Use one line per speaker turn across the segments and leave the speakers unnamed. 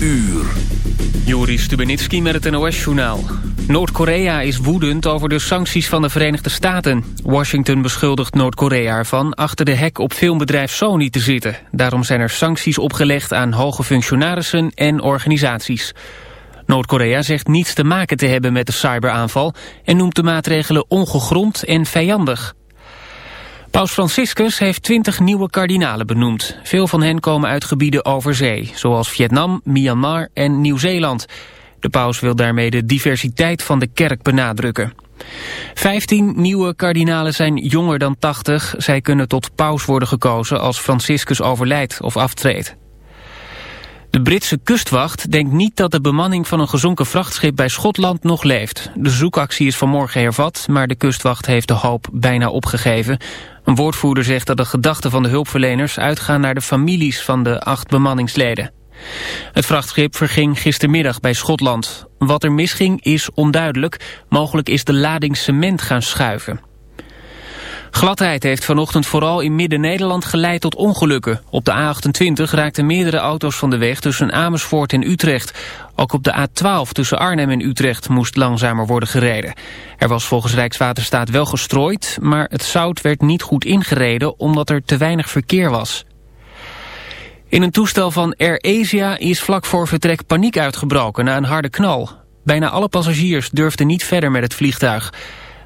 uur.
Joris Stubenitski met het NOS-journaal. Noord-Korea is woedend over de sancties van de Verenigde Staten. Washington beschuldigt Noord-Korea ervan achter de hek op filmbedrijf Sony te zitten. Daarom zijn er sancties opgelegd aan hoge functionarissen en organisaties. Noord-Korea zegt niets te maken te hebben met de cyberaanval... en noemt de maatregelen ongegrond en vijandig. Paus Franciscus heeft twintig nieuwe kardinalen benoemd. Veel van hen komen uit gebieden over zee, zoals Vietnam, Myanmar en Nieuw-Zeeland. De paus wil daarmee de diversiteit van de kerk benadrukken. Vijftien nieuwe kardinalen zijn jonger dan 80. Zij kunnen tot paus worden gekozen als Franciscus overlijdt of aftreedt. De Britse kustwacht denkt niet dat de bemanning van een gezonken vrachtschip bij Schotland nog leeft. De zoekactie is vanmorgen hervat, maar de kustwacht heeft de hoop bijna opgegeven. Een woordvoerder zegt dat de gedachten van de hulpverleners uitgaan naar de families van de acht bemanningsleden. Het vrachtschip verging gistermiddag bij Schotland. Wat er misging is onduidelijk. Mogelijk is de lading cement gaan schuiven. Gladheid heeft vanochtend vooral in Midden-Nederland geleid tot ongelukken. Op de A28 raakten meerdere auto's van de weg tussen Amersfoort en Utrecht. Ook op de A12 tussen Arnhem en Utrecht moest langzamer worden gereden. Er was volgens Rijkswaterstaat wel gestrooid, maar het zout werd niet goed ingereden omdat er te weinig verkeer was. In een toestel van Air Asia is vlak voor vertrek paniek uitgebroken na een harde knal. Bijna alle passagiers durfden niet verder met het vliegtuig.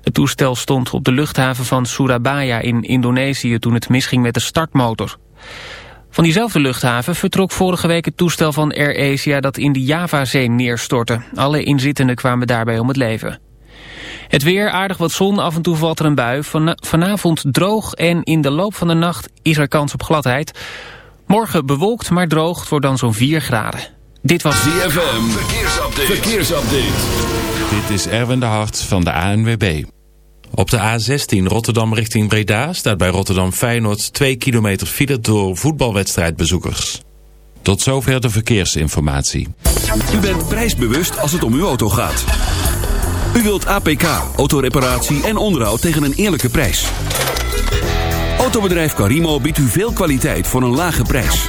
Het toestel stond op de luchthaven van Surabaya in Indonesië toen het misging met de startmotor. Van diezelfde luchthaven vertrok vorige week het toestel van Air Asia dat in de Javazee neerstortte. Alle inzittenden kwamen daarbij om het leven. Het weer, aardig wat zon, af en toe valt er een bui. vanavond droog en in de loop van de nacht is er kans op gladheid. Morgen bewolkt, maar droog, het wordt dan zo'n 4 graden. Dit was
DFM. Verkeersupdate. Verkeersupdate.
Dit is Erwin de Hart van de ANWB. Op de A16 Rotterdam richting Breda staat bij Rotterdam Feyenoord 2 kilometer file door voetbalwedstrijdbezoekers. Tot zover de verkeersinformatie.
U bent prijsbewust als het om uw auto gaat. U wilt APK, autoreparatie en onderhoud tegen een eerlijke prijs. Autobedrijf Carimo biedt u veel kwaliteit voor een lage prijs.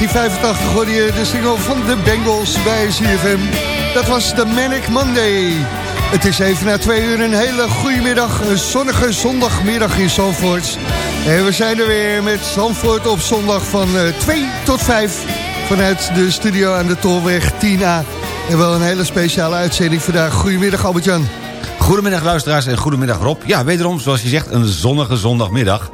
1985 hoorde je de single van de Bengals bij CFM. Dat was de Manic Monday. Het is even na twee uur een hele goede middag. Een zonnige zondagmiddag in Zandvoort. En we zijn er weer met Zandvoort op zondag van 2 eh, tot 5. Vanuit de studio aan de Tolweg 10A. En wel een hele speciale uitzending vandaag. Goedemiddag Albert-Jan.
Goedemiddag luisteraars en goedemiddag Rob. Ja, wederom zoals je zegt een zonnige zondagmiddag.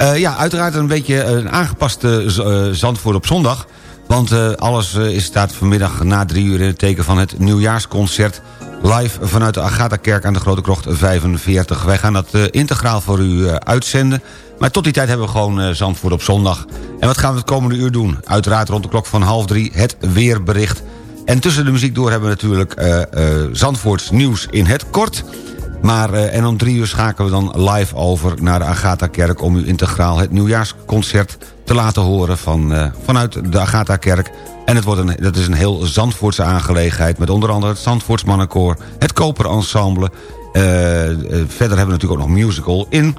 Uh, ja, uiteraard een beetje een aangepaste uh, Zandvoort op zondag. Want alles is, staat vanmiddag na drie uur in het teken van het nieuwjaarsconcert... live vanuit de Agatha-kerk aan de Grote Krocht 45. Wij gaan dat integraal voor u uitzenden. Maar tot die tijd hebben we gewoon Zandvoort op zondag. En wat gaan we het komende uur doen? Uiteraard rond de klok van half drie het weerbericht... En tussen de muziek door hebben we natuurlijk Zandvoorts nieuws in het kort. Maar, uh, en om drie uur schakelen we dan live over naar de Agatha-kerk... om u integraal het nieuwjaarsconcert te laten horen van, vanuit de Agatha-kerk. En het wordt een, dat is een heel Zandvoortse aangelegenheid... met onder andere het Zandvoorts Mannenkoor, het Koper Ensemble... verder hebben we natuurlijk ook nog musical in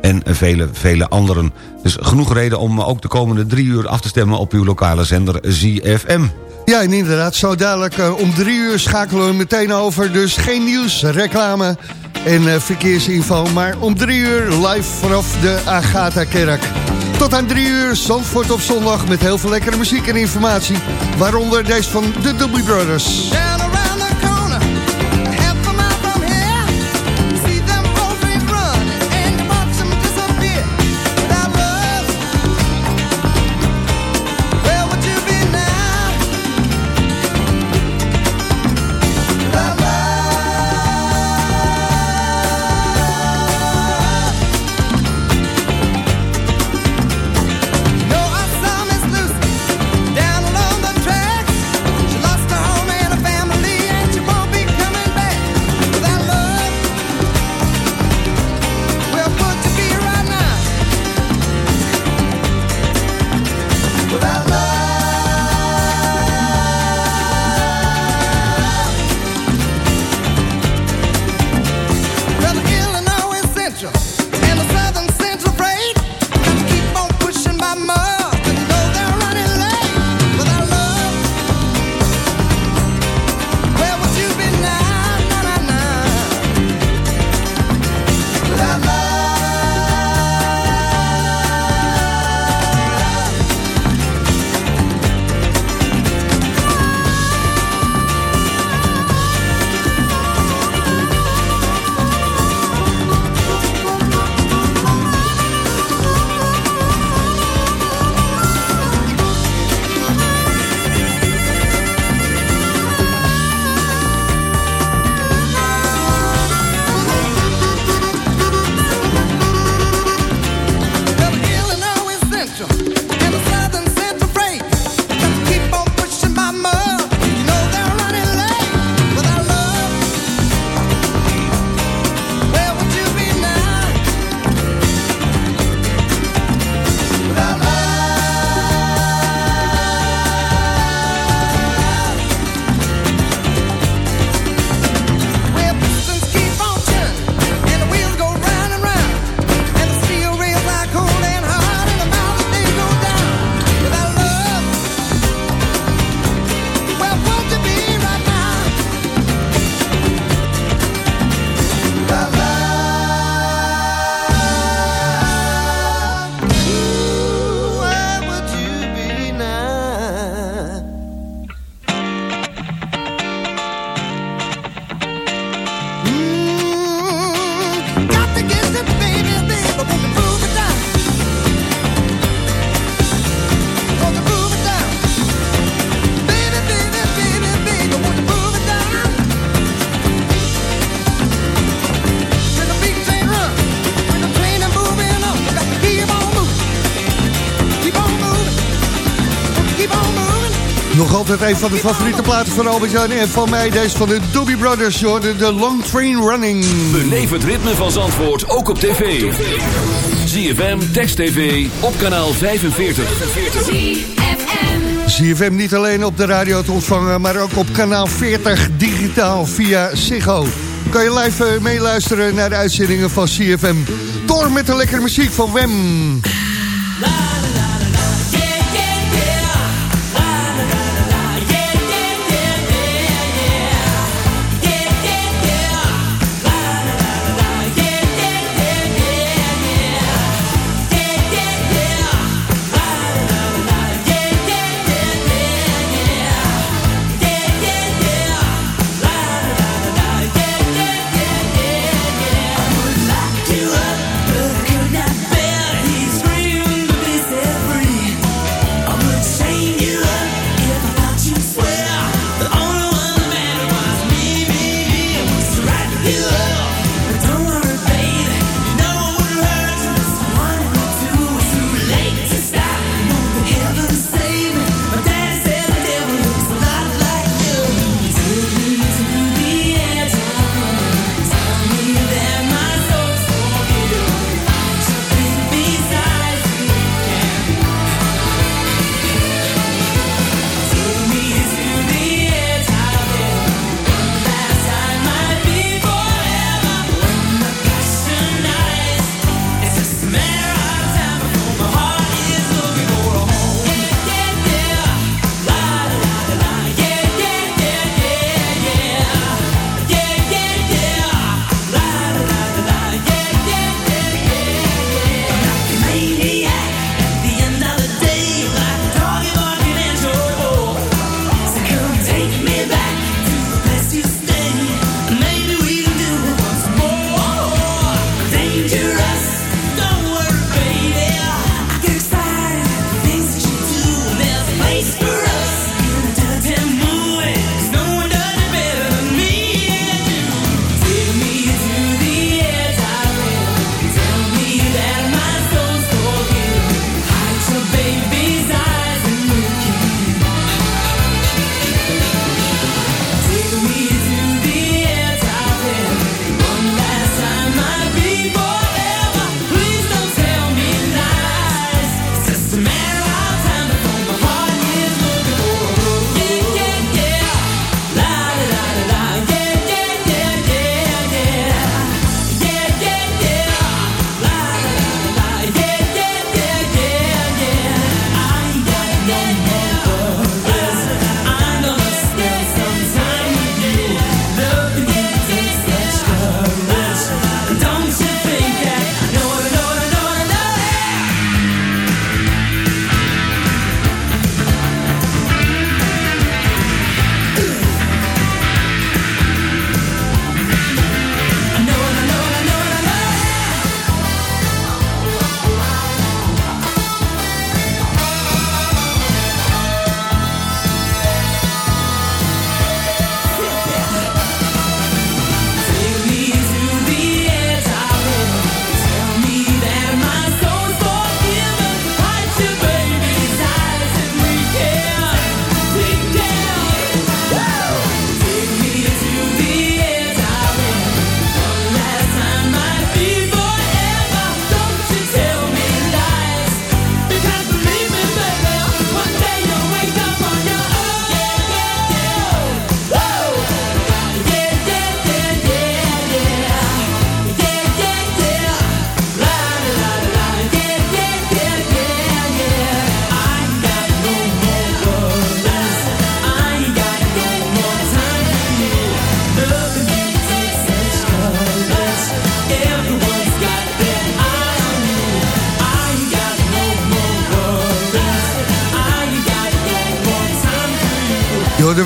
en vele, vele anderen. Dus genoeg reden om ook de komende drie uur af te stemmen op uw lokale zender ZFM.
Ja, en inderdaad, zo dadelijk uh, om drie uur schakelen we meteen over. Dus geen nieuws, reclame en uh, verkeersinfo. Maar om drie uur live vanaf de Agatha-kerk. Tot aan drie uur, Zandvoort op zondag met heel veel lekkere muziek en informatie. Waaronder deze van de Doobie Brothers. Een van de favoriete platen van Albert-Jan en van mij. Deze van de Doobie Brothers, de, de Long Train Running.
Beleef het ritme van Zandvoort, ook op tv. ZFM, Text TV, op kanaal 45.
ZFM niet alleen op de radio te ontvangen, maar ook op kanaal 40 digitaal via Ziggo. Kan je live uh, meeluisteren naar de uitzendingen van CFM. Door met de lekkere muziek van Wem.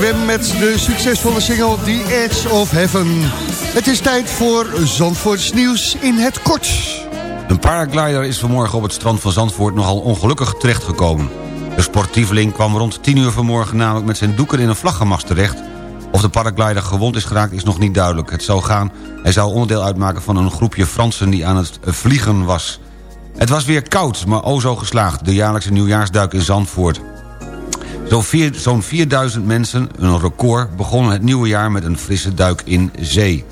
Met de succesvolle single The Edge of Heaven. Het is tijd voor Zandvoorts nieuws in het kort.
Een paraglider is vanmorgen op het strand van Zandvoort nogal ongelukkig terechtgekomen. De sportieveling kwam rond 10 uur vanmorgen namelijk met zijn doeken in een vlaggenmast terecht. Of de paraglider gewond is geraakt is nog niet duidelijk. Het zou gaan, hij zou onderdeel uitmaken van een groepje Fransen die aan het vliegen was. Het was weer koud, maar o zo geslaagd, de jaarlijkse nieuwjaarsduik in Zandvoort. Zo'n 4000 mensen, een record, begonnen het nieuwe jaar met een frisse duik in zee.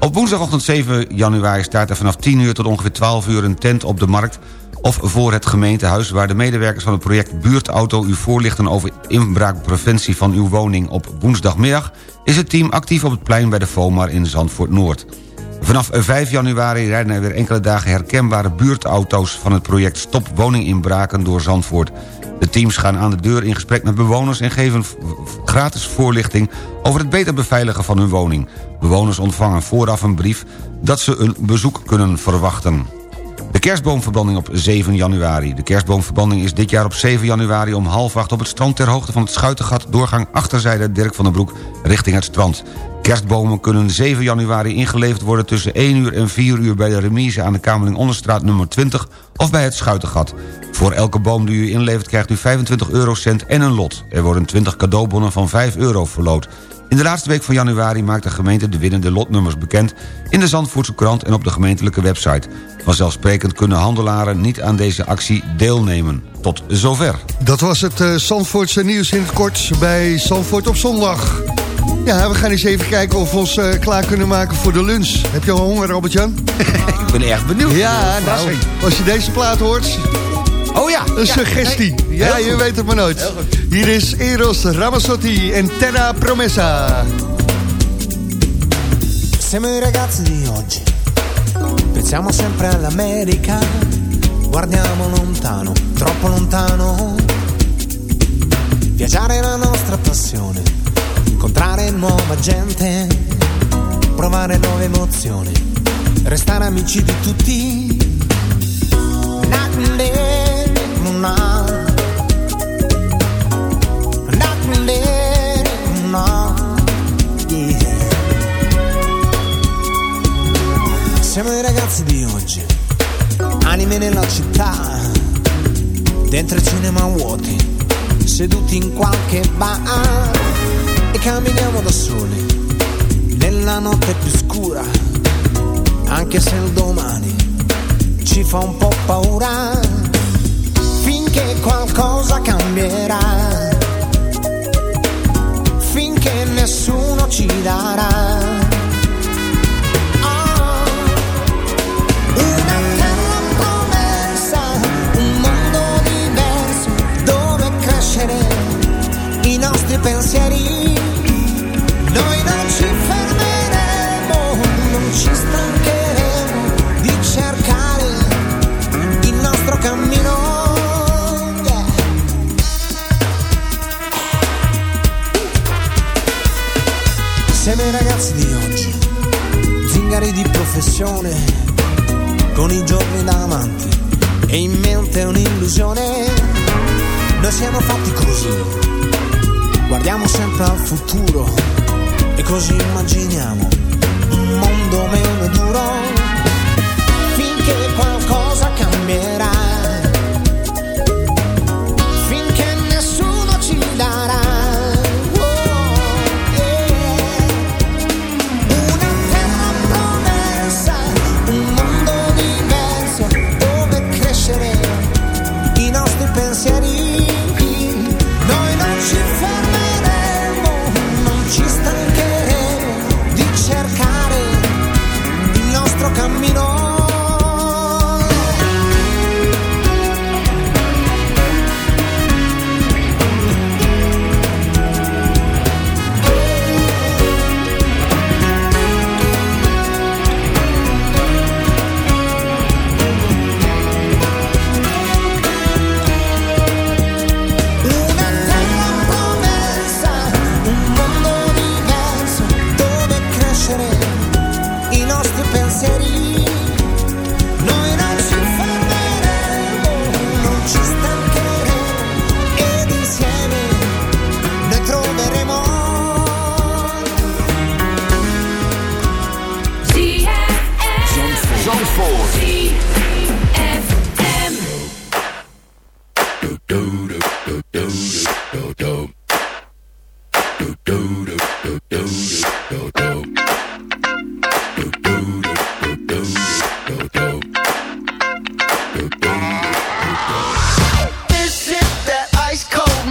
Op woensdagochtend 7 januari staat er vanaf 10 uur tot ongeveer 12 uur een tent op de markt of voor het gemeentehuis... waar de medewerkers van het project Buurtauto u voorlichten over inbraakpreventie van uw woning. Op woensdagmiddag is het team actief op het plein bij de FOMAR in Zandvoort-Noord. Vanaf 5 januari rijden er weer enkele dagen herkenbare buurtauto's... van het project Stop Woninginbraken door Zandvoort. De teams gaan aan de deur in gesprek met bewoners... en geven gratis voorlichting over het beter beveiligen van hun woning. Bewoners ontvangen vooraf een brief dat ze een bezoek kunnen verwachten. De kerstboomverbranding op 7 januari. De kerstboomverbranding is dit jaar op 7 januari om half acht op het strand... ter hoogte van het Schuitengat, doorgang achterzijde Dirk van den Broek richting het strand. Kerstbomen kunnen 7 januari ingeleverd worden tussen 1 uur en 4 uur... bij de remise aan de Kamerling Onderstraat nummer 20 of bij het Schuitengat. Voor elke boom die u inlevert krijgt u 25 eurocent en een lot. Er worden 20 cadeaubonnen van 5 euro verloot. In de laatste week van januari maakt de gemeente de winnende lotnummers bekend... in de Zandvoortse krant en op de gemeentelijke website. Vanzelfsprekend kunnen handelaren niet aan deze actie deelnemen. Tot zover.
Dat was het uh, Zandvoortse nieuws in het kort bij Zandvoort op zondag. Ja, we gaan eens even kijken of we ons uh, klaar kunnen maken voor de lunch. Heb je al honger, Robert-Jan?
Ik ben erg benieuwd.
Ja, nou, als je deze plaat hoort...
Oh ja.
Een suggestie. ja, je weet het maar nooit. Hier is Eros Ramazzotti en Terra Promessa.
Siamo i ragazzi di oggi. Pensiamo sempre all'America. Guardiamo lontano, troppo lontano. Viaggiare è la nostra passione. Incontrare nuova gente. Provare nuove emozioni. Restare amici di tutti. Siamo i ragazzi di oggi, anime nella città, dentro i cinema vuoti, seduti in qualche bar e camminiamo da soli, nella notte più scura, anche se il domani ci fa un po' paura finché qualcosa cambierà, finché nessuno ci darà. Oh, Siamo i ragazzi di oggi, zingari di professione, con i giorni davanti e in mente un'illusione. Noi siamo fatti così, guardiamo sempre al futuro e così immaginiamo un mondo meno duro finché qualcosa cambierà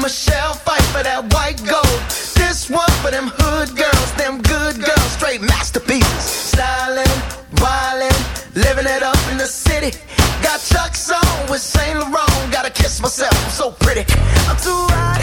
Michelle, fight for that white gold. This one for them hood girls, them good girls, straight masterpieces. Stylin', wildin', living it up in the city. Got Chuck's on with Saint Laurent, gotta kiss myself, I'm so pretty. I'm too hot.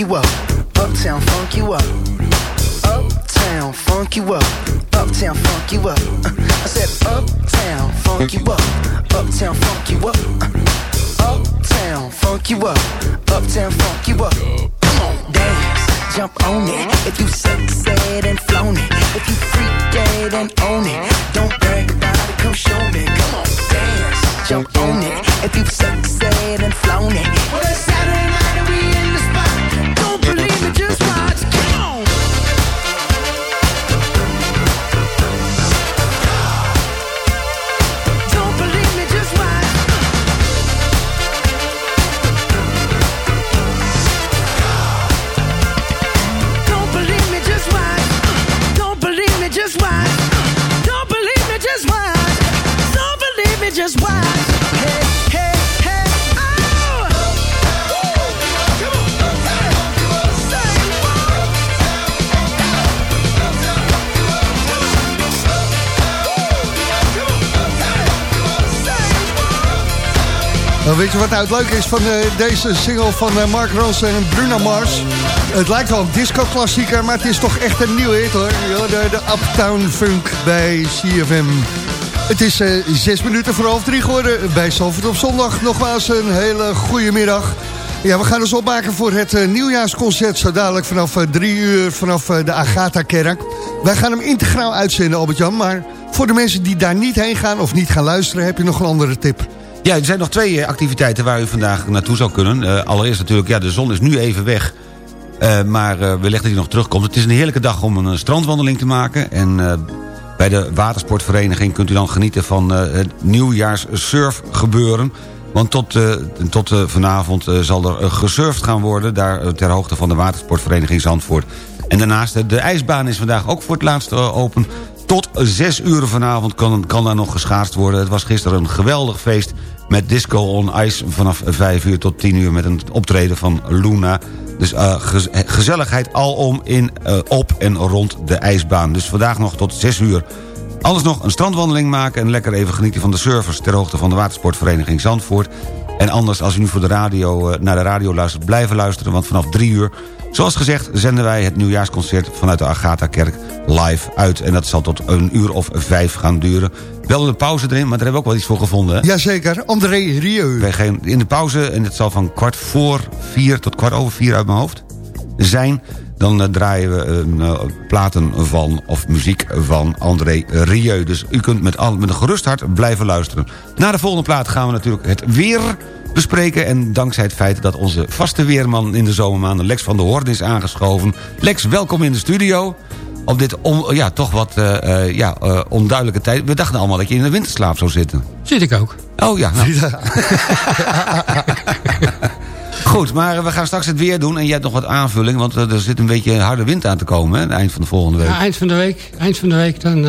You up. Uptown, funk you up.
Nou, weet je wat nou het leuke is van eh, deze single van eh, Mark Ronson en Bruno Mars? Het lijkt wel een disco-klassieker, maar het is toch echt een nieuwe hit hoor. De, de Uptown Funk bij CFM. Het is eh, zes minuten voor half drie geworden bij Zalvoort op zondag. Nogmaals een hele goede middag. Ja, we gaan ons opmaken voor het nieuwjaarsconcert... zo dadelijk vanaf drie uur vanaf de Agatha-kerk. Wij gaan hem integraal uitzenden, Albert-Jan. Maar voor de mensen die daar niet heen gaan of niet gaan luisteren... heb je nog een andere tip.
Ja, er zijn nog twee eh, activiteiten waar u vandaag naartoe zou kunnen. Eh, allereerst natuurlijk, ja, de zon is nu even weg. Eh, maar uh, wellicht dat hij nog terugkomt. Het is een heerlijke dag om een strandwandeling te maken. En bij de watersportvereniging kunt u dan genieten van het nieuwjaars surfgebeuren. Want tot, tot vanavond zal er gesurfd gaan worden... daar ter hoogte van de watersportvereniging Zandvoort. En daarnaast, de ijsbaan is vandaag ook voor het laatst open... Tot zes uur vanavond kan, kan daar nog geschaatst worden. Het was gisteren een geweldig feest met Disco on Ice... vanaf vijf uur tot tien uur met een optreden van Luna. Dus uh, gezelligheid alom in, uh, op en rond de ijsbaan. Dus vandaag nog tot zes uur. Anders nog een strandwandeling maken... en lekker even genieten van de surfers... ter hoogte van de watersportvereniging Zandvoort. En anders, als u nu voor de radio, uh, naar de radio luistert... blijven luisteren, want vanaf drie uur Zoals gezegd zenden wij het nieuwjaarsconcert vanuit de Agatha-kerk live uit. En dat zal tot een uur of vijf gaan duren. Wel een pauze erin, maar daar hebben we ook wel iets voor gevonden. Hè?
Jazeker, André Rieu.
Wij gaan in de pauze, en het zal van kwart voor vier tot kwart over vier uit mijn hoofd zijn... dan uh, draaien we uh, platen van, of muziek van André Rieu. Dus u kunt met, al, met een gerust hart blijven luisteren. Na de volgende plaat gaan we natuurlijk het weer bespreken. En dankzij het feit dat onze vaste weerman in de zomermaanden... Lex van der Hoorn is aangeschoven. Lex, welkom in de studio. Op dit on, ja, toch wat uh, uh, ja, uh, onduidelijke tijd. We dachten allemaal dat je in de winterslaap zou zitten.
Zit ik ook.
Oh ja. Nou. Goed, maar we gaan straks het weer doen. En jij hebt nog wat aanvulling, want er zit een beetje harde wind aan te komen... Hè, aan het eind van de volgende week.
Ja, eind van de week, eind van de week dan,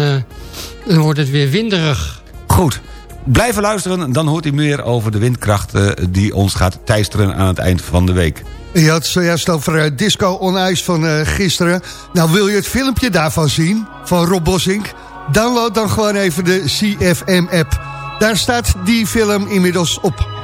dan wordt het weer winderig.
Goed. Blijven luisteren, dan hoort u meer over de windkracht... Uh, die ons gaat teisteren aan het eind van de week.
Je had zojuist over uh, Disco on Ice van uh, gisteren. Nou, wil je het filmpje daarvan zien, van Rob Bossink? Download dan gewoon even de CFM-app. Daar staat die film inmiddels op.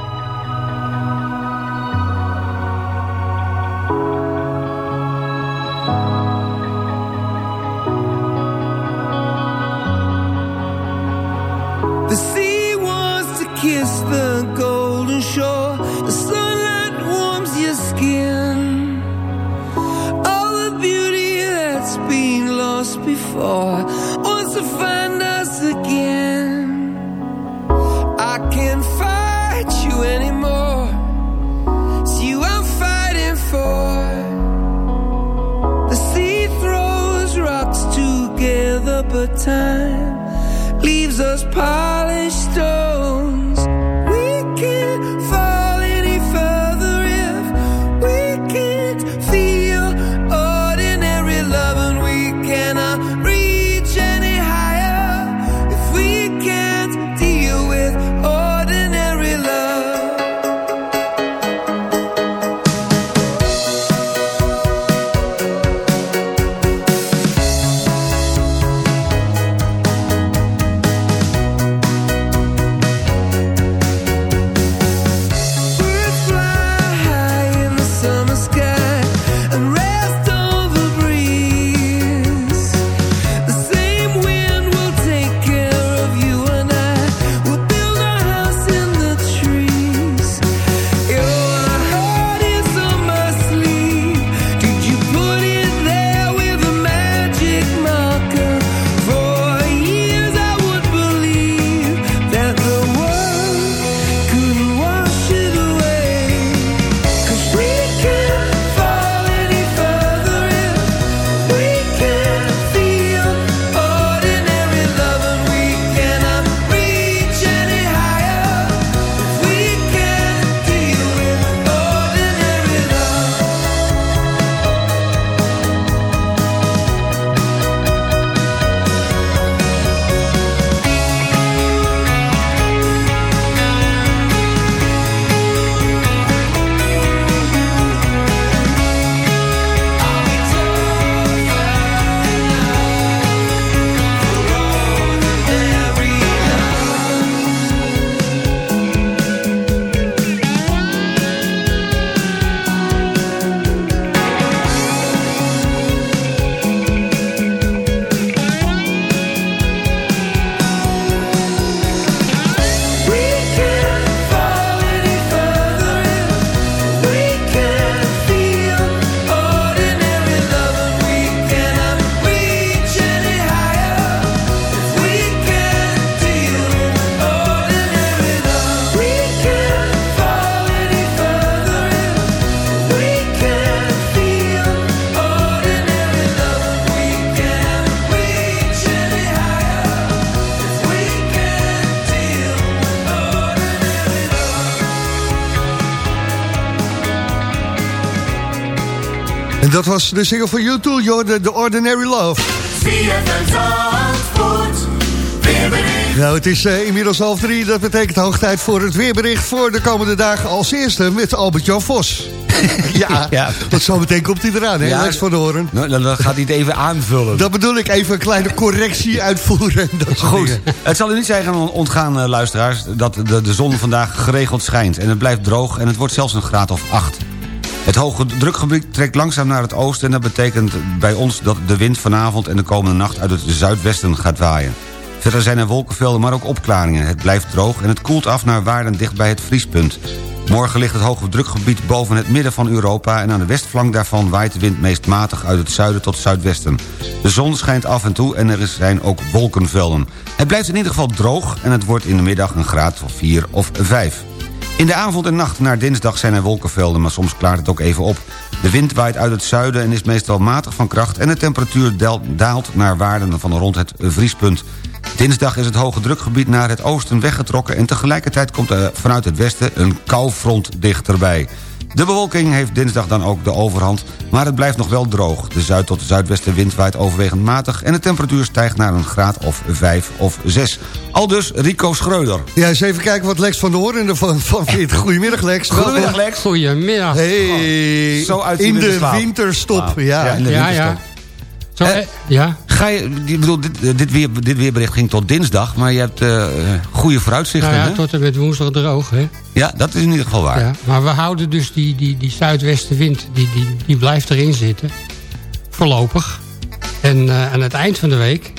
dat was de single van YouTube, Jordan, The Ordinary Love. Nou, het is eh, inmiddels half drie. Dat betekent hoog tijd voor het weerbericht voor de komende dagen. Als eerste met Albert-Jan Vos. ja,
Ja.
want zo meteen komt hij eraan, hè?
Ja,
Lex van de Hoorn.
Nou, dan dan gaat hij het even aanvullen.
Dat bedoel ik even een kleine correctie uitvoeren. en Dat
Goed. Het zal u niet zijn gaan ontgaan, eh, luisteraars... dat de, de zon vandaag geregeld schijnt. En het blijft droog en het wordt zelfs een graad of 8. Het hoge drukgebied trekt langzaam naar het oosten... en dat betekent bij ons dat de wind vanavond en de komende nacht... uit het zuidwesten gaat waaien. Verder zijn er wolkenvelden, maar ook opklaringen. Het blijft droog en het koelt af naar waarden dicht bij het vriespunt. Morgen ligt het hoge drukgebied boven het midden van Europa... en aan de westflank daarvan waait de wind meest matig uit het zuiden tot zuidwesten. De zon schijnt af en toe en er zijn ook wolkenvelden. Het blijft in ieder geval droog en het wordt in de middag een graad of 4 of 5. In de avond en nacht naar dinsdag zijn er wolkenvelden, maar soms klaart het ook even op. De wind waait uit het zuiden en is meestal matig van kracht... en de temperatuur daalt- naar waarden van rond het vriespunt. Dinsdag is het hoge drukgebied naar het oosten weggetrokken... en tegelijkertijd komt er vanuit het westen een koufront dichterbij. De bewolking heeft dinsdag dan ook de overhand, maar het blijft nog wel droog. De zuid- tot zuidwestenwind waait overwegend matig... en de temperatuur stijgt naar een graad of 5 of 6. Aldus Rico Schreuder.
Ja, eens even kijken wat Lex van de Hoorn ervan van vindt. Goedemiddag, Lex.
Goedemiddag. Lex.
Goedemiddag.
Hey,
Zo uit
in de winterstop. Ja.
Ja, in de
Ja,
winterstop.
ja. Zo,
Eh,
eh, ja.
Ga je, ik bedoel, dit, dit, weer, dit weerbericht ging tot dinsdag... maar je hebt eh goede vooruitzichten,
Nou ja,
hè?
tot en met woensdag droog, hè.
Ja, dat is in ieder geval waar.
Ja, maar we houden dus die, die, die zuidwestenwind, die, die, die blijft erin zitten. Voorlopig. En eh, aan het eind van de week,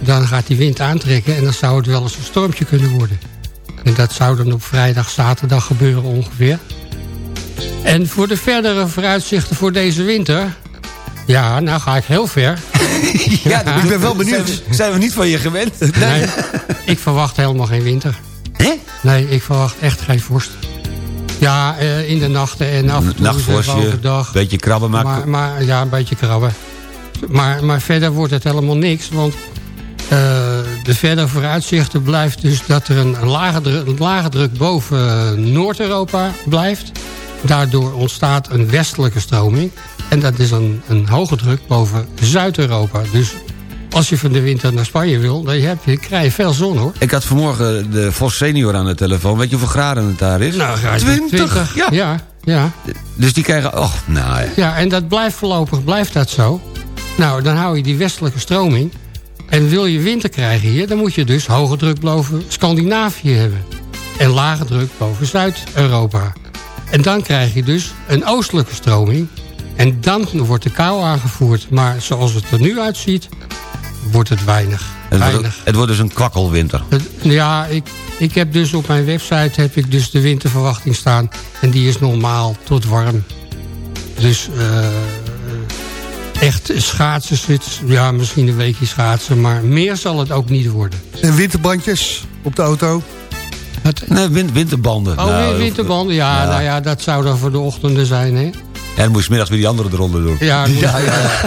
dan gaat die wind aantrekken... en dan zou het wel eens een stormtje kunnen worden. En dat zou dan op vrijdag, zaterdag gebeuren ongeveer. En voor de verdere vooruitzichten voor deze winter... Ja, nou ga ik heel ver.
Ja,
Ik ben wel benieuwd.
Zijn we, zijn we niet van je gewend?
Nee, ik verwacht helemaal geen winter.
Hè?
Nee, ik verwacht echt geen vorst. Ja, eh, in de nachten en af en toe
Nachtvorstje,
even overdag.
beetje krabben maken.
Maar, maar ja, een beetje krabben. Maar, maar verder wordt het helemaal niks. Want eh, de verdere vooruitzichten blijft dus dat er een, een, lage, druk, een lage druk boven eh, Noord-Europa blijft. Daardoor ontstaat een westelijke stroming. En dat is een, een hoge druk boven Zuid-Europa. Dus als je van de winter naar Spanje wil, dan heb je, krijg je veel zon hoor.
Ik had vanmorgen de Vos senior aan de telefoon. Weet je hoeveel graden het daar is?
Nou, ga je
20, ja.
ja, ja.
Dus die krijgen... Och, nou ja.
Ja, en dat blijft voorlopig blijft dat zo. Nou, dan hou je die westelijke stroming. En wil je winter krijgen hier, dan moet je dus hoge druk boven Scandinavië hebben. En lage druk boven Zuid-Europa. En dan krijg je dus een oostelijke stroming. En dan wordt de kou aangevoerd. Maar zoals het er nu uitziet, wordt het weinig.
Het wordt,
weinig.
het wordt dus een kwakkelwinter.
Het- Ja, ik, ik heb dus op mijn website heb ik dus de winterverwachting staan. En die is normaal tot warm. Dus eh, echt schaatsen zit, ja, misschien een weekje schaatsen. Maar meer zal het ook niet worden.
En winterbandjes op de auto.
Het,
Nee, win- winterbanden.
oh,
Nou,
winterbanden, ja,
ja.
Nou ja, dat zou dan voor de ochtenden zijn, hè?
En dan moet je 's middags weer die andere eronder doen.
Ja, ja, ja.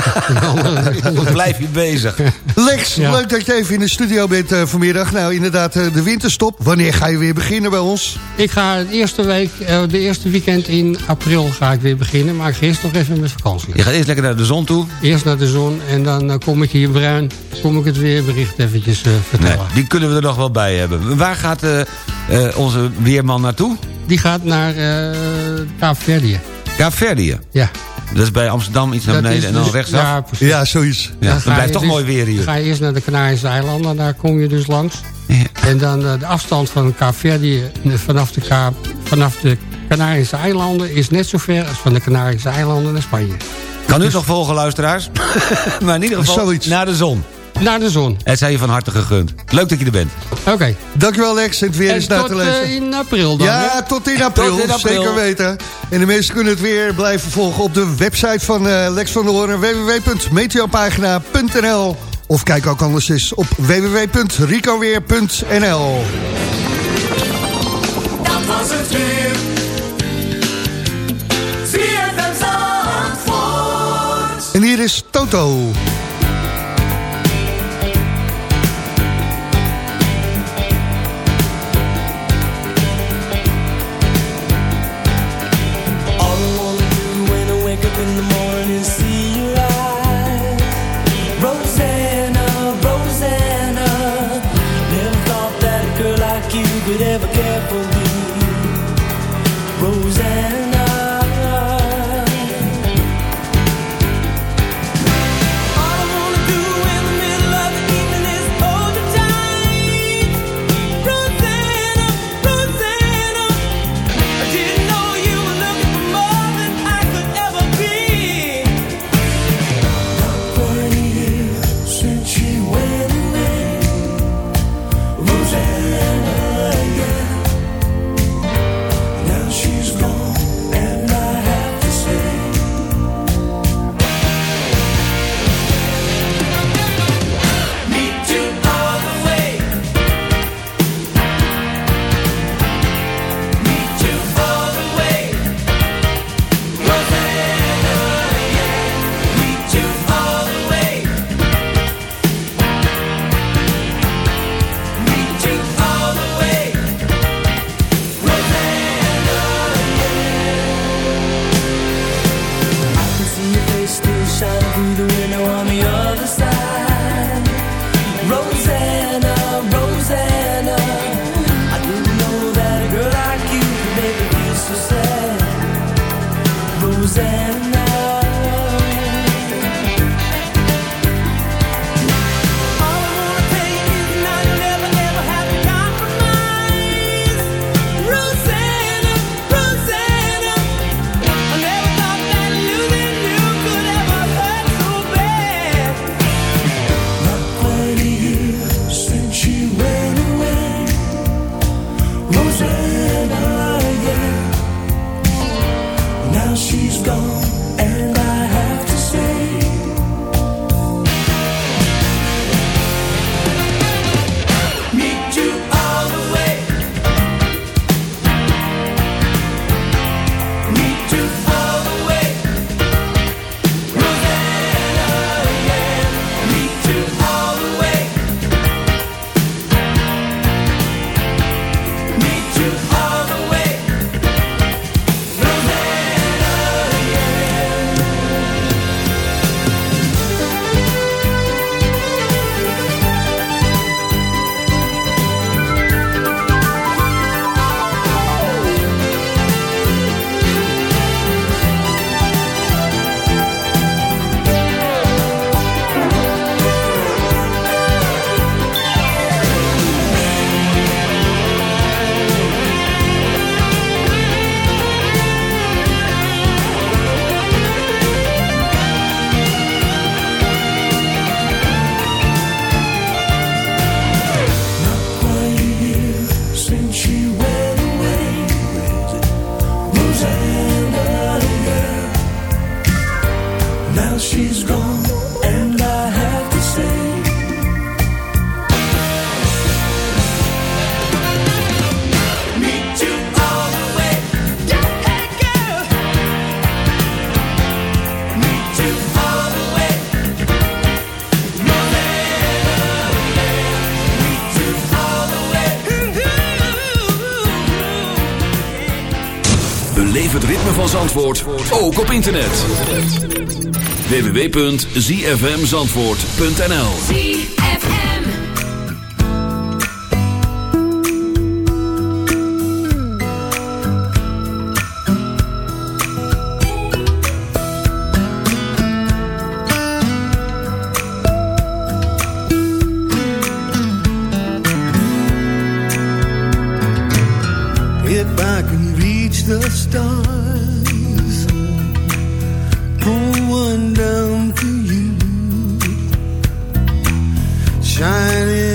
Dan blijf je bezig.
Lex,
Ja.
leuk dat je even in de studio bent eh, vanmiddag. Nou, inderdaad, eh, de winterstop. Wanneer ga je weer beginnen bij ons?
Ik ga de eerste week, eh, de eerste weekend in april ga ik weer beginnen. Maar ik ga eerst nog even met vakantie.
Je gaat eerst lekker naar de zon toe.
Eerst naar de zon en dan kom ik hier bruin. Kom ik het weerbericht eventjes eh,
Nee,
vertellen.
die kunnen we er nog wel bij hebben. Waar gaat eh, eh, onze weerman naartoe?
Die gaat naar eh Kaapverdië.
Kaapverdië.
Ja.
Dat is bij Amsterdam iets naar
Dat
beneden en dan
dus-
rechtsaf.
Ja, precies.
Ja, zoiets.
Ja,
Dan
dan blijft toch
dus-
mooi weer hier.
ga je eerst naar de Canarische eilanden, daar kom je dus langs.
Ja.
En dan eh, de afstand van Kaapverdië eh, vanaf de, Kaap, vanaf de Canarische eilanden is net zo ver als van de Canarische eilanden naar Spanje.
Kan u het nog volgen, luisteraars? maar in ieder geval
Zoiets.
naar de zon.
Naar de zon.
Het zijn je van harte gegund. Leuk dat je er bent.
Oké.
Dankjewel Lex, en het weer
En
is na
tot
te lezen.
eh, in april dan. hè?
Ja, tot in april,
Tot in april.
zeker weten. En de mensen kunnen het weer blijven volgen op de website van eh, Lex van der Hoorn... www.meteopagina.nl Of kijk ook anders eens op www.ricoweer.nl
Dat was het weer.
En hier is Toto.
Zandvoort, ook op internet. www.zfmzandvoort.nl
If I can reach the stars, shining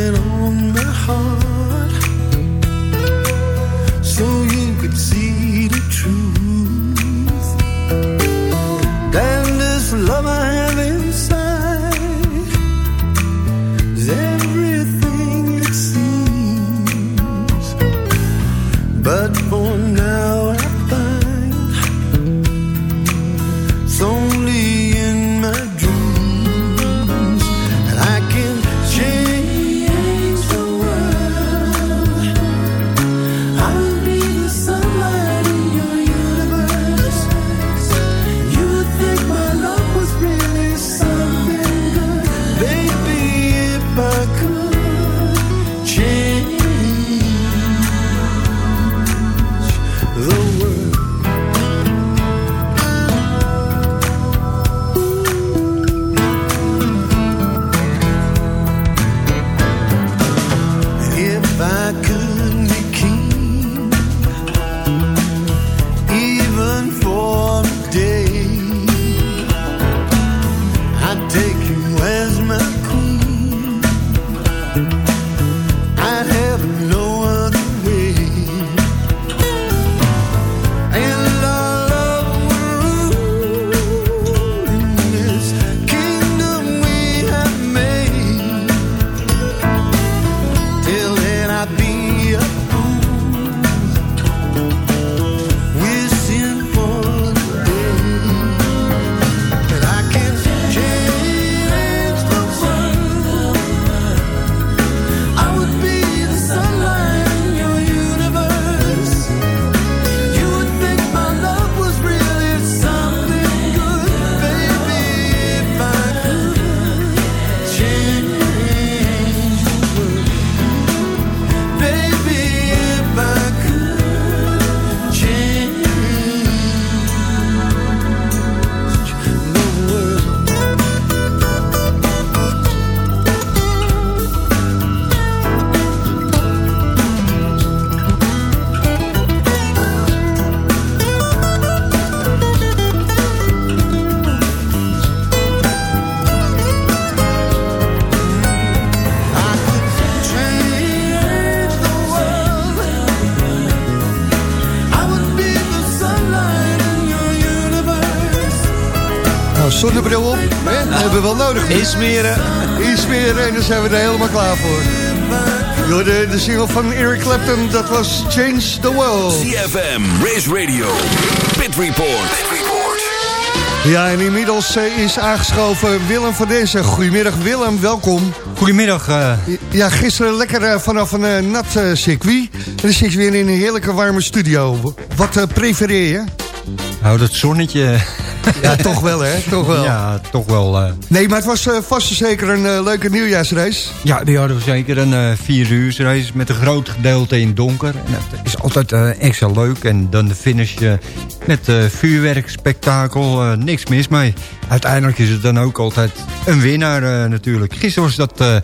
Dat hebben we wel nodig.
Insmeren.
Insmeren en dan zijn we er helemaal klaar voor. Door de, de single van Eric Clapton, dat was Change the World.
CFM, Race Radio, Pit Report.
Ja, en inmiddels eh, is aangeschoven Willem van Dezen. Goedemiddag Willem, welkom.
Goedemiddag. eh,
Ja, gisteren lekker eh, vanaf een nat circuit. En dan zit je weer in een heerlijke warme studio. Wat eh, prefereer je?
nou, dat zonnetje.
Ja, toch wel hè, toch wel.
Ja, toch wel. eh,
Nee, maar het was eh, vast en zeker een eh, leuke nieuwjaarsrace.
ja, die hadden we zeker een vier uur race met een groot gedeelte in donker. En dat is altijd extra leuk. En dan de finish met vuurwerkspektakel. niks mis mee. Uiteindelijk is het dan ook altijd een winnaar natuurlijk. Gisteren was dat de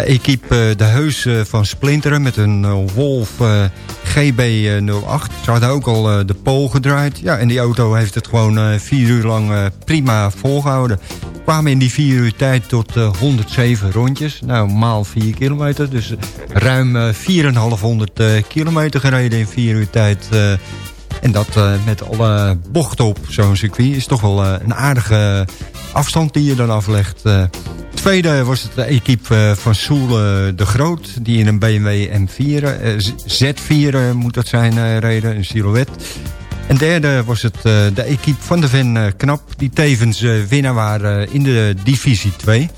equipe De Heus van Splinteren met een Wolf GB08. Ze hadden ook al eh, de pole gedraaid. Ja, en die auto heeft het gewoon eh, vier uur lang eh, prima volgehouden. Kwamen in die vier uur tijd tot eh, 107 rondjes. Nou, maal 4 kilometer. Dus eh, ruim eh, 4,500 eh, kilometer gereden in vier uur tijd. eh. en dat eh, met alle bochten op zo'n circuit is toch wel eh, een aardige afstand die je dan aflegt. eh. Tweede was het de equipe eh, van Soele de Groot... die in een BMW M4, eh, Z- Z4 eh, moet dat zijn, eh, reden, een silhouette. En derde was het de equipe van de Ven Knap... die tevens winnaar waren in de divisie 2.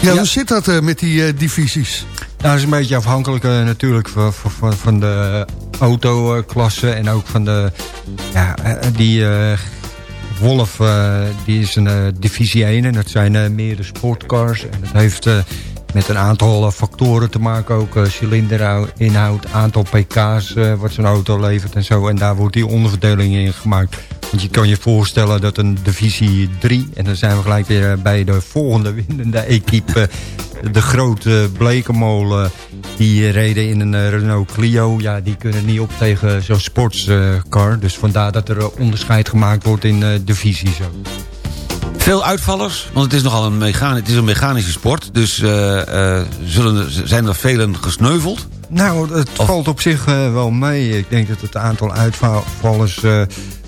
Ja, hoe zit dat met die divisies?
Nou, dat is een beetje afhankelijk natuurlijk van, van, van de autoklasse en ook van de... Ja, die Wolf, eh, die is een eh, divisie 1 en dat zijn eh, meer de sportcars. En dat heeft met een aantal eh, factoren te maken. Ook uh, cilinderinhoud, aantal pk's eh, wat zo'n auto levert en zo. En daar wordt die onderverdeling in gemaakt. Want je kan je voorstellen dat een divisie 3... en dan zijn we gelijk weer eh, bij de volgende winnende equipe... eh, de grote Blekenmolen, die reden in een eh, Renault Clio. Ja, die kunnen niet op tegen zo'n sportscar. dus vandaar dat er eh, onderscheid gemaakt wordt in eh, divisies. ook.
Veel uitvallers, want het is nogal een, mechani het is een mechanische sport. Dus eh, eh, zullen, zijn er velen gesneuveld?
Nou, het valt op zich eh, wel mee. Ik denk dat het aantal uitvallers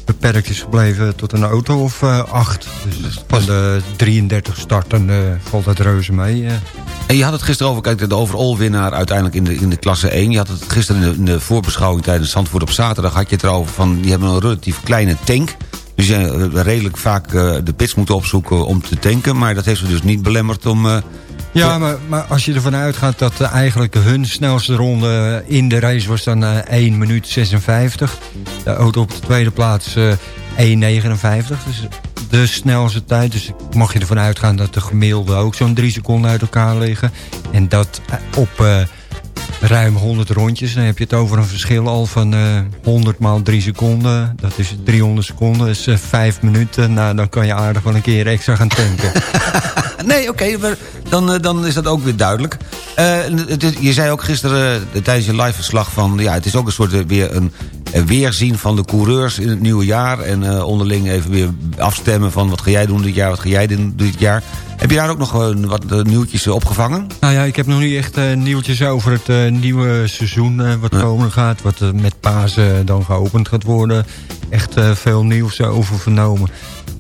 beperkt is gebleven tot een auto of acht. Dus van de 33 starten valt dat reuze mee.
En je had het gisteren over, kijk, de overall winnaar uiteindelijk in de, in de klasse 1. Je had het gisteren in de, in de voorbeschouwing tijdens Zandvoort op zaterdag... had je het erover van, die hebben een relatief kleine tank. Dus je hebt redelijk vaak eh, de pits moeten opzoeken om te tanken. Maar dat heeft ze dus niet belemmerd om... eh,
Ja, maar, maar als je ervan uitgaat dat eh, eigenlijk hun snelste ronde in de race was dan eh 1 minuut 56. De auto op de tweede plaats eh 1,59. Dus de snelste tijd. Dus mag je ervan uitgaan dat de gemiddelde ook zo'n 3 seconden uit elkaar liggen. En dat eh, op eh, ruim 100 rondjes. Dan heb je het over een verschil al van eh 100 maal 3 seconden. Dat is 300 seconden, dat is eh 5 minuten. Nou, dan kan je aardig wel een keer extra gaan tanken.
Nee, oké, dan, eh, dan is dat ook weer duidelijk. Eh, je zei ook gisteren eh, tijdens je live verslag van... ja, het is ook een soort eh, weer een eh, weerzien van de coureurs in het nieuwe jaar... en eh, onderling even weer afstemmen van wat ga jij doen dit jaar, wat ga jij doen dit jaar. Heb je daar ook nog eh, wat eh, nieuwtjes opgevangen?
Nou ja, ik heb nog niet echt nieuwtjes over het nieuwe seizoen wat komen gaat. Wat met Pasen dan geopend gaat worden. Echt veel nieuws over vernomen.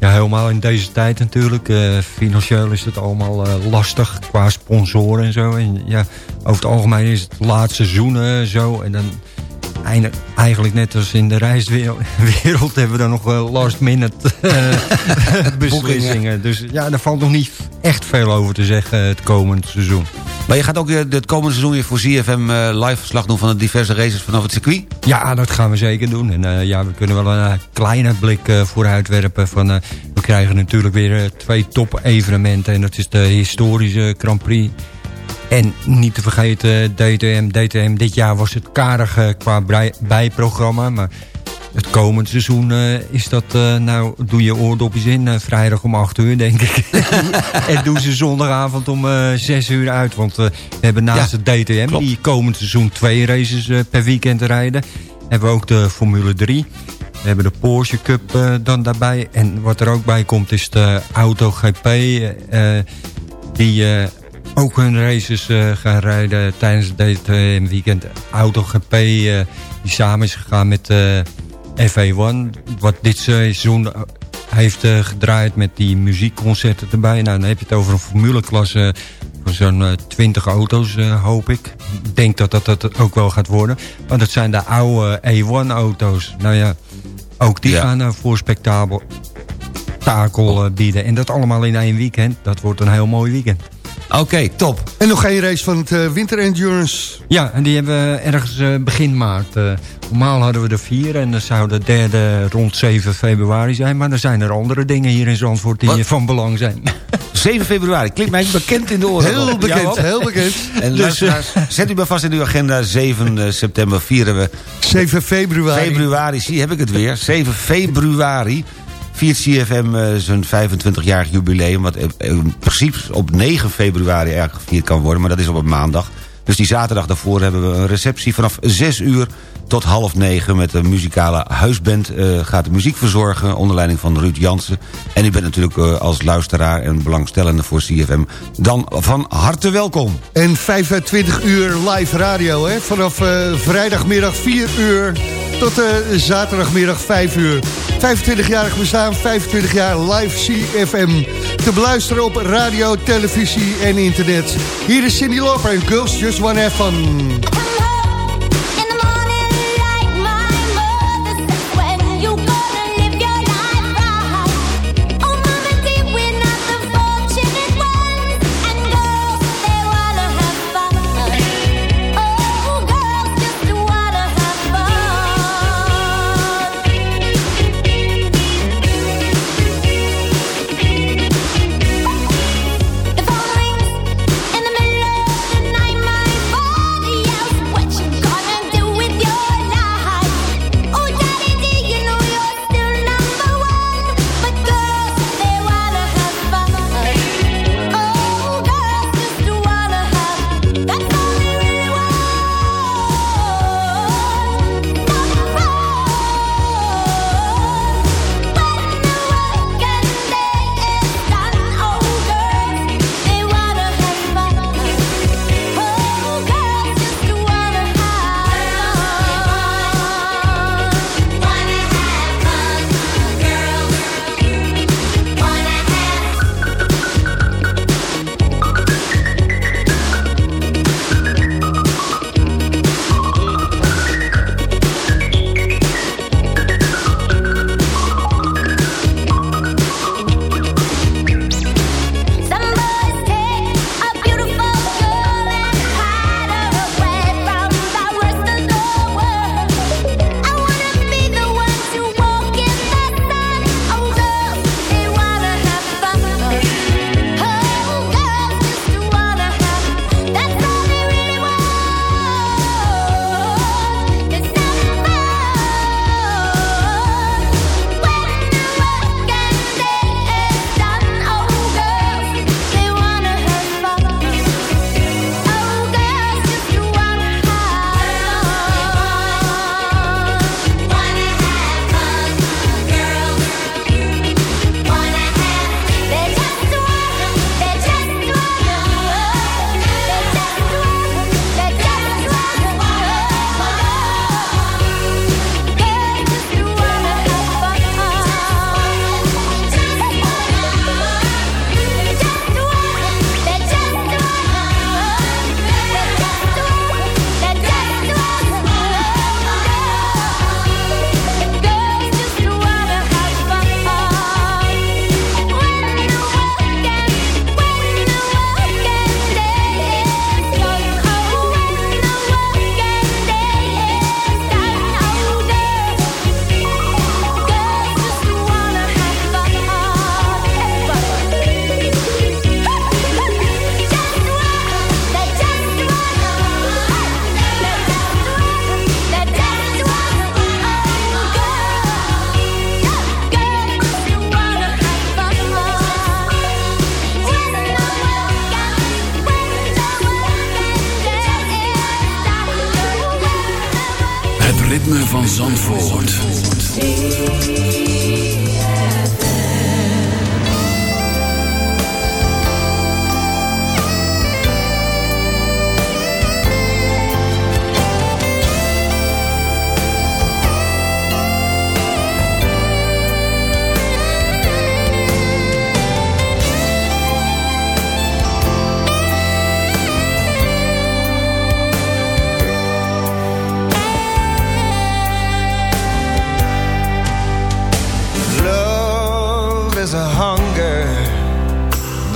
Ja, helemaal in deze tijd natuurlijk. Financieel is het allemaal lastig qua sponsoren en zo. En ja, over het algemeen is het laatste seizoen zo. En dan eigenlijk net als in de reiswereld hebben we dan nog wel last minute eh, beslissingen. Dus ja, daar valt nog niet echt veel over te zeggen het komend seizoen.
Maar je gaat ook weer het komende seizoen weer voor ZFM eh, live verslag doen... van de diverse races vanaf het circuit?
Ja, dat gaan we zeker doen. En eh, ja, we kunnen wel een eh, kleine blik eh, vooruitwerpen. Van, eh, we krijgen natuurlijk weer eh, twee top-evenementen. En dat is de historische Grand Prix. En niet te vergeten DTM. DTM dit jaar was het karig eh, qua bijprogramma. Maar het komend seizoen eh, is dat... eh, nou, doe je oordopjes in. vrijdag om 8 uur, denk ik. en doen ze zondagavond om eh 6 uur uit. Want we hebben naast
Ja,
het DTM...
klopt.
die komend seizoen twee races per weekend rijden. Hebben we ook de Formule 3. We hebben de Porsche Cup dan daarbij. En wat er ook bij komt is de Auto GP. die ook hun races eh, gaan rijden tijdens het DTM weekend. Auto GP eh, die samen is gegaan met eh FA1. Wat dit seizoen eh, heeft eh, gedraaid met die muziekconcerten erbij. Nou, dan heb je het over een formuleklasse van zo'n eh, 20 auto's, eh, hoop ik. Ik denk dat dat, dat ook wel gaat worden. Want dat zijn de oude E1-auto's. Nou ja, ook die
Ja.
gaan eh, voor spektakel takel eh, bieden. En dat allemaal in één weekend. Dat wordt een heel mooi weekend.
Oké, top.
En nog geen race van het eh, Winter Endurance.
Ja, en die hebben we ergens eh, begin maart. eh, normaal hadden we er vier en dan zou de derde rond 7 februari zijn. Maar er zijn er andere dingen hier in Zandvoort die
Wat?
van belang zijn.
7 februari, klinkt mij bekend in de oren.
Heel bekend, heel bekend.
En
Dus,
zet u maar vast in uw agenda. 7 eh, september vieren we
7 februari.
februari. Zie, heb ik het weer. 7 februari viert CFM eh, zijn 25-jarig jubileum... wat in principe op 9 februari erg gevierd kan worden... maar dat is op een maandag. Dus die zaterdag daarvoor hebben we een receptie vanaf 6 uur tot half 9... met de muzikale huisband eh, gaat de muziek verzorgen... onder leiding van Ruud Jansen. En u bent natuurlijk eh, als luisteraar en belangstellende voor CFM... dan van harte welkom.
En 25 uur live radio, hè? Vanaf eh, vrijdagmiddag 4 uur tot zaterdagmiddag 5 uur. 25-jarig bestaan, 25 jaar live CFM. Te beluisteren op radio, televisie en internet. Hier is Cindy Lauper en Girls Just Have Fun.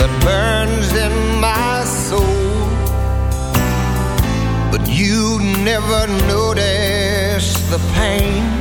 That burns in my soul. But you never notice the pain.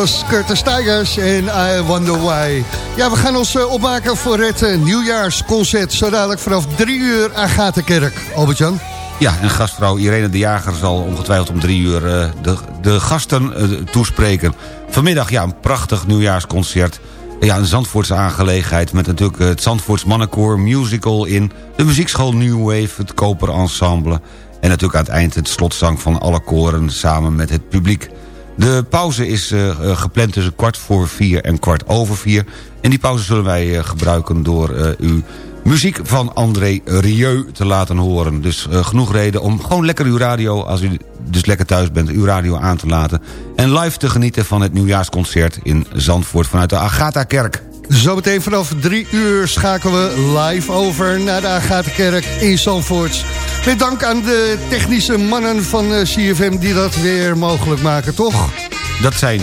Was Curtis en I Wonder Why. Ja, we gaan ons eh, opmaken voor het eh, nieuwjaarsconcert. Zo dadelijk vanaf drie uur Agatenkerk. Albert-Jan?
Ja, en gastvrouw Irene de Jager zal ongetwijfeld om drie uur eh, de, de gasten toespreken. Vanmiddag, ja, een prachtig nieuwjaarsconcert. Ja, een Zandvoortse aangelegenheid met natuurlijk het Zandvoorts Mannenkoor, musical in... de muziekschool New Wave, het Koper Ensemble... en natuurlijk aan het eind het slotzang van alle koren samen met het publiek. De pauze is eh, eh, gepland tussen kwart voor vier en kwart over vier. En die pauze zullen wij eh, gebruiken door eh, u muziek van André Rieu te laten horen. Dus genoeg reden om gewoon lekker uw radio, als u dus lekker thuis bent, uw radio aan te laten. En live te genieten van het nieuwjaarsconcert in Zandvoort vanuit de Agatha-kerk.
Zometeen vanaf drie uur schakelen we live over naar de Agatenkerk in Zandvoort. Met dank aan de technische mannen van eh, CFM die dat weer mogelijk maken, toch?
Dat zijn...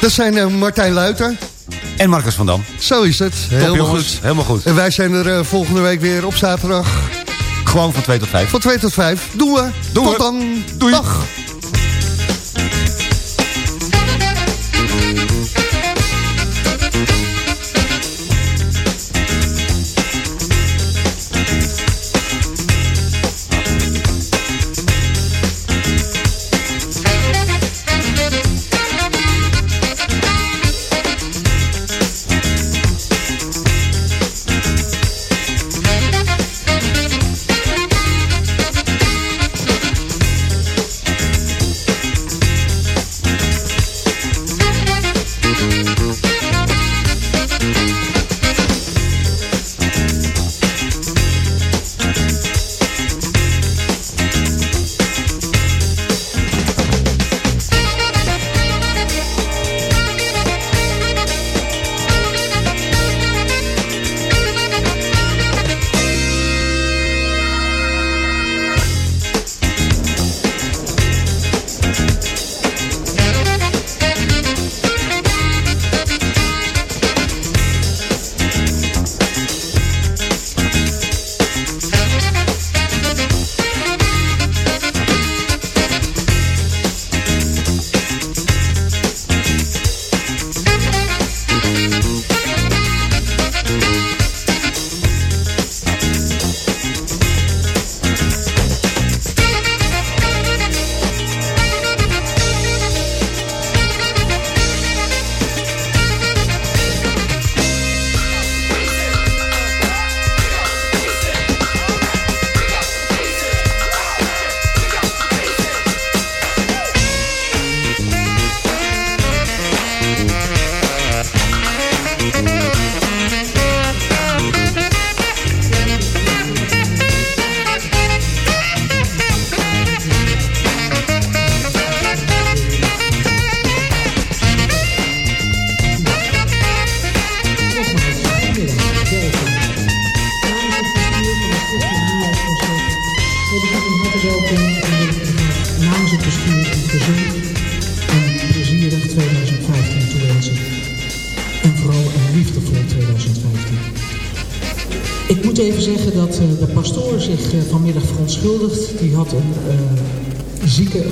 Dat zijn eh, Martijn Luiter.
En Marcus van Dam.
Zo is het. Helemaal goed.
Helemaal goed.
En wij zijn er eh, volgende week weer op zaterdag.
Gewoon van 2 tot 5.
Van 2 tot 5. Doen we.
Doen
Tot
we.
dan.
Doei.
Dag.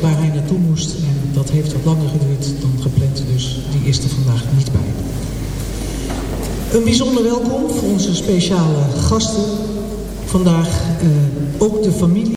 Waar hij naartoe moest. En dat heeft wat langer geduurd dan gepland. Dus die is er vandaag niet bij. Een bijzonder welkom voor onze speciale gasten. Vandaag eh, ook de familie.